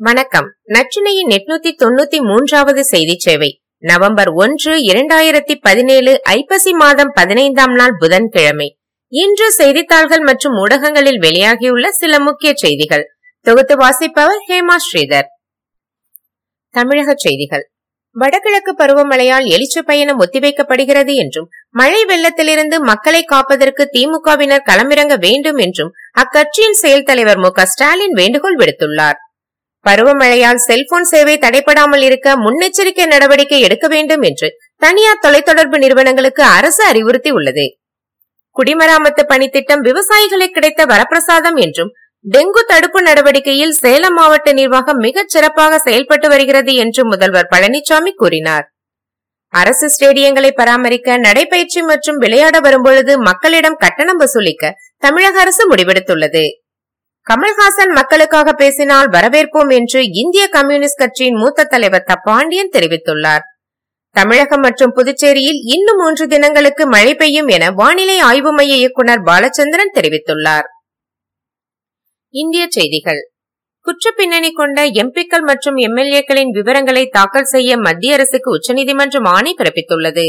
வணக்கம். நச்சினையின் எட்நூத்தி தொண்ணூத்தி மூன்றாவது செய்தி சேவை நவம்பர் ஒன்று இரண்டாயிரத்தி பதினேழு ஐப்பசி மாதம் பதினைந்தாம் நாள் புதன்கிழமை. இன்று செய்தித்தாள்கள் மற்றும் ஊடகங்களில் வெளியாகியுள்ள சில முக்கிய செய்திகள். தொகுத்து வாசிப்பவர் ஹேமா ஸ்ரீதர். தமிழக செய்திகள். வடகிழக்கு பருவமழையால் எலிச்சு பயணம் ஒத்திவைக்கப்படுகிறது என்றும் மழை வெள்ளத்திலிருந்து மக்களை காப்பதற்கு திமுகவினர் களமிறங்க வேண்டும் என்றும் அக்கட்சியின் செயல் தலைவர் மு ஸ்டாலின் வேண்டுகோள் விடுத்துள்ளார். பருவமழையால் செல்போன் சேவை தடைபடாமல் இருக்க முன்னெச்சரிக்கை நடவடிக்கை எடுக்க வேண்டும் என்று தனியார் தொலைத்தொடர்பு நிறுவனங்களுக்கு அரசு அறிவுறுத்தி உள்ளது. குடிமராமத்து பணித்திட்டம் விவசாயிகளுக்கு கிடைத்த வரப்பிரசாதம் என்றும் டெங்கு தடுப்பு நடவடிக்கையில் சேலம் மாவட்ட நிர்வாகம் மிகச் சிறப்பாக செயல்பட்டு வருகிறது என்று முதல்வர் பழனிசாமி கூறினார். அரசு ஸ்டேடியங்களை பராமரிக்க நடைபயிற்சி மற்றும் விளையாட வரும்பொழுது மக்களிடம் கட்டணம் வசூலிக்க தமிழக அரசு முடிவெடுத்துள்ளது. கமல்ஹாசன் மக்களுக்காக பேசினால் வரவேற்போம் என்று இந்திய கம்யூனிஸ்ட் கட்சியின் மூத்த தலைவர் த பாண்டியன் தெரிவித்துள்ளார். தமிழகம் மற்றும் புதுச்சேரியில் இன்னும் மூன்று தினங்களுக்கு மழை பெய்யும் என வானிலை ஆய்வு மைய இயக்குநர் பாலச்சந்திரன் தெரிவித்துள்ளார். இந்திய செய்திகள். குற்ற பின்னணி கொண்ட எம்பிக்கள் மற்றும் எம்எல்ஏக்களின் விவரங்களை தாக்கல் செய்ய மத்திய அரசுக்கு உச்சநீதிமன்றம் ஆணை பிறப்பித்துள்ளது.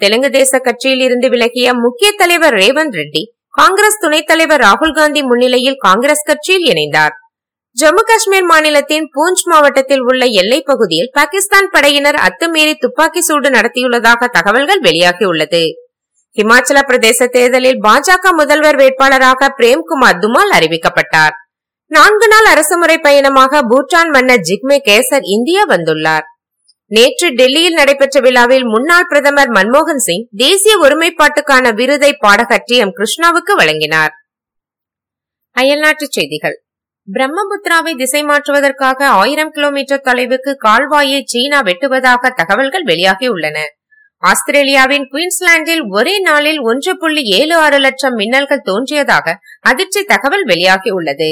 தெலுங்கு தேச கட்சியில் இருந்து விலகிய முக்கிய தலைவர் ரேவந்த் ரெட்டி காங்கிரஸ் துணைத் தலைவர் ராகுல் காந்தி முன்னிலையில் காங்கிரஸ் கட்சியில் இணைந்தார். ஜம்மு காஷ்மீர் மாநிலத்தின் பூஞ்ச் மாவட்டத்தில் உள்ள எல்லைப் பகுதியில் பாகிஸ்தான் படையினர் அத்துமீறி துப்பாக்கி சூடு நடத்தியுள்ளதாக தகவல்கள் வெளியாகியுள்ளது. இமாச்சல பிரதேச தேர்தலில் பாஜக முதல்வர் வேட்பாளராக பிரேம்குமார் துமால் அறிவிக்கப்பட்டார். நான்கு நாள் அரசுமுறை பயணமாக பூட்டான் மன்னர் ஜிக்மே கேசர் இந்தியா வந்துள்ளார். நேற்று டெல்லியில் நடைபெற்ற விழாவில் முன்னாள் பிரதமர் மன்மோகன் சிங் தேசிய ஒருமைப்பாட்டுக்கான விருதை பாடகர் டி எம் கிருஷ்ணாவுக்கு வழங்கினார். அயல்நாட்டுச் செய்திகள். பிரம்மபுத்திராவை திசை மாற்றுவதற்காக ஆயிரம் கிலோமீட்டர் தொலைவுக்கு கால்வாயை சீனா வெட்டுவதாக தகவல்கள் வெளியாகியுள்ளன. ஆஸ்திரேலியாவின் குயின்ஸ்லாண்டில் ஒரே நாளில் ஒன்று புள்ளி ஏழு ஆறு லட்சம் மின்னல்கள் தோன்றியதாக அதிர்ச்சி தகவல் வெளியாகியுள்ளது.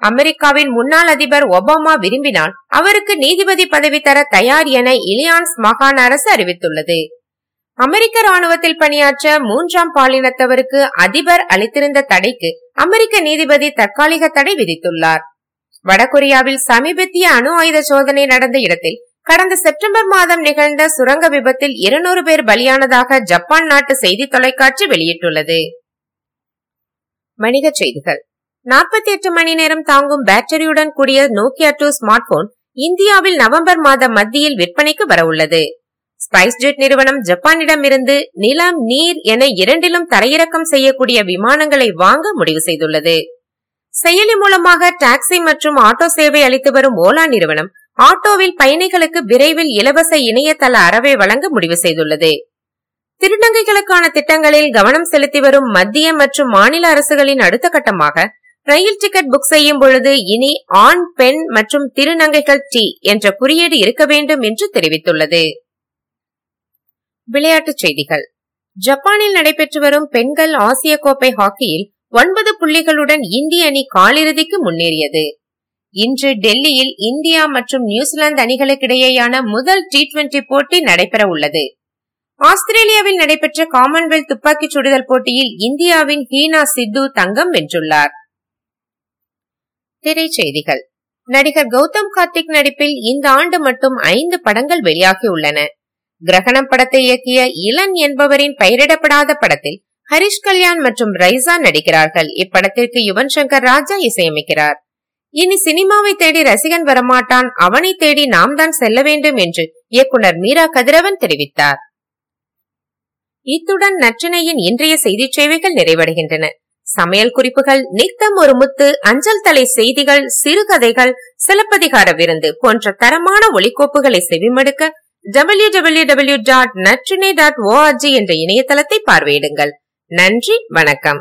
அமெரிக்காவின் முன்னாள் அதிபர் ஒபாமா விரும்பினால் அவருக்கு நீதிபதி பதவி தர தயார் என இலியான்ஸ் மாகாண அரசு அறிவித்துள்ளது. அமெரிக்க ராணுவத்தில் பணியாற்ற மூன்றாம் பாலினத்தவருக்கு அதிபர் அளித்திருந்த தடைக்கு அமெரிக்க நீதிபதி தற்காலிக தடை விதித்துள்ளார். வடகொரியாவில் சமீபத்திய அணு ஆயுத சோதனை நடந்த இடத்தில் கடந்த செப்டம்பர் மாதம் நிகழ்ந்த சுரங்க விபத்தில் இருநூறு பேர் பலியானதாக ஜப்பான் நாட்டு செய்தி தொலைக்காட்சி வெளியிட்டுள்ளது. வணிகச் செய்திகள். நாற்பத்தி எட்டு மணி நேரம் தாங்கும் பேட்டரியுடன் கூடிய நோக்கியா டூ ஸ்மார்ட் போன் இந்தியாவில் நவம்பர் மாத மத்தியில் விற்பனைக்கு வரவுள்ளது. ஸ்பைஸ் ஜெட் நிறுவனம் ஜப்பானிடம் இருந்து நிலம் நீர் என இரண்டிலும் தரையிறக்கம் செய்யக்கூடிய விமானங்களை வாங்க முடிவு செய்துள்ளது. செயலி மூலமாக டாக்ஸி மற்றும் ஆட்டோ சேவை அளித்து வரும் ஓலா நிறுவனம் ஆட்டோவில் பயணிகளுக்கு விரைவில் இலவச இணையதள அறவை வழங்க முடிவு செய்துள்ளது. திருநங்கைகளுக்கான திட்டங்களில் கவனம் செலுத்தி வரும் மத்திய மற்றும் மாநில அரசுகளின் அடுத்த கட்டமாக ரயில் டிக்கெட் புக் செய்யும் பொழுது இனி ஆண் பெண் மற்றும் திருநங்கைகள் டி என்ற குறியீடு இருக்க வேண்டும் என்று தெரிவித்துள்ளது. விளையாட்டுச் செய்திகள். ஜப்பானில் நடைபெற்று வரும் பெண்கள் ஆசிய கோப்பை ஹாக்கியில் ஒன்பது புள்ளிகளுடன் இந்திய அணி காலிறுதிக்கு முன்னேறியது. இன்று டெல்லியில் இந்தியா மற்றும் நியூசிலாந்து அணிகளுக்கிடையேயான முதல் டி டுவெண்டி போட்டி நடைபெற உள்ளது. ஆஸ்திரேலியாவில் நடைபெற்ற காமன்வெல்த் துப்பாக்கிச் சுடுதல் போட்டியில் இந்தியாவின் ஹீனா சித்து தங்கம் வென்றுள்ளார். திரைச்செய்திகள். நடிகர் கௌதம் கார்த்திக் நடிப்பில் இந்த ஆண்டு மட்டும் ஐந்து படங்கள் வெளியாகியுள்ளன. கிரகணம் படத்தை இயக்கிய இளன் என்பவரின் பெயரிடப்படாத படத்தில் ஹரிஷ் கல்யாண் மற்றும் ரைசா நடிக்கிறார்கள். இப்படத்திற்கு யுவன் சங்கர் ராஜா இசையமைக்கிறார். இனி சினிமாவை தேடி ரசிகன் வரமாட்டான். அவனை தேடி நாம் தான் செல்ல வேண்டும் என்று இயக்குனர் மீரா கதிரவன் தெரிவித்தார். இத்துடன் நற்றினையின் இன்றைய செய்தி சேவைகள் நிறைவடைகின்றன. சமையல் குறிப்புகள் நித்தம் ஒரு முத்து அஞ்சல் தலை செய்திகள் சிறுகதைகள் சிலப்பதிகார விருந்து போன்ற தரமான ஒலிக்கோப்புகளை செவிமடுக்க W W W dot Natrinai dot ORG என்ற இணையதளத்தை பார்வையிடுங்கள். நன்றி வணக்கம்.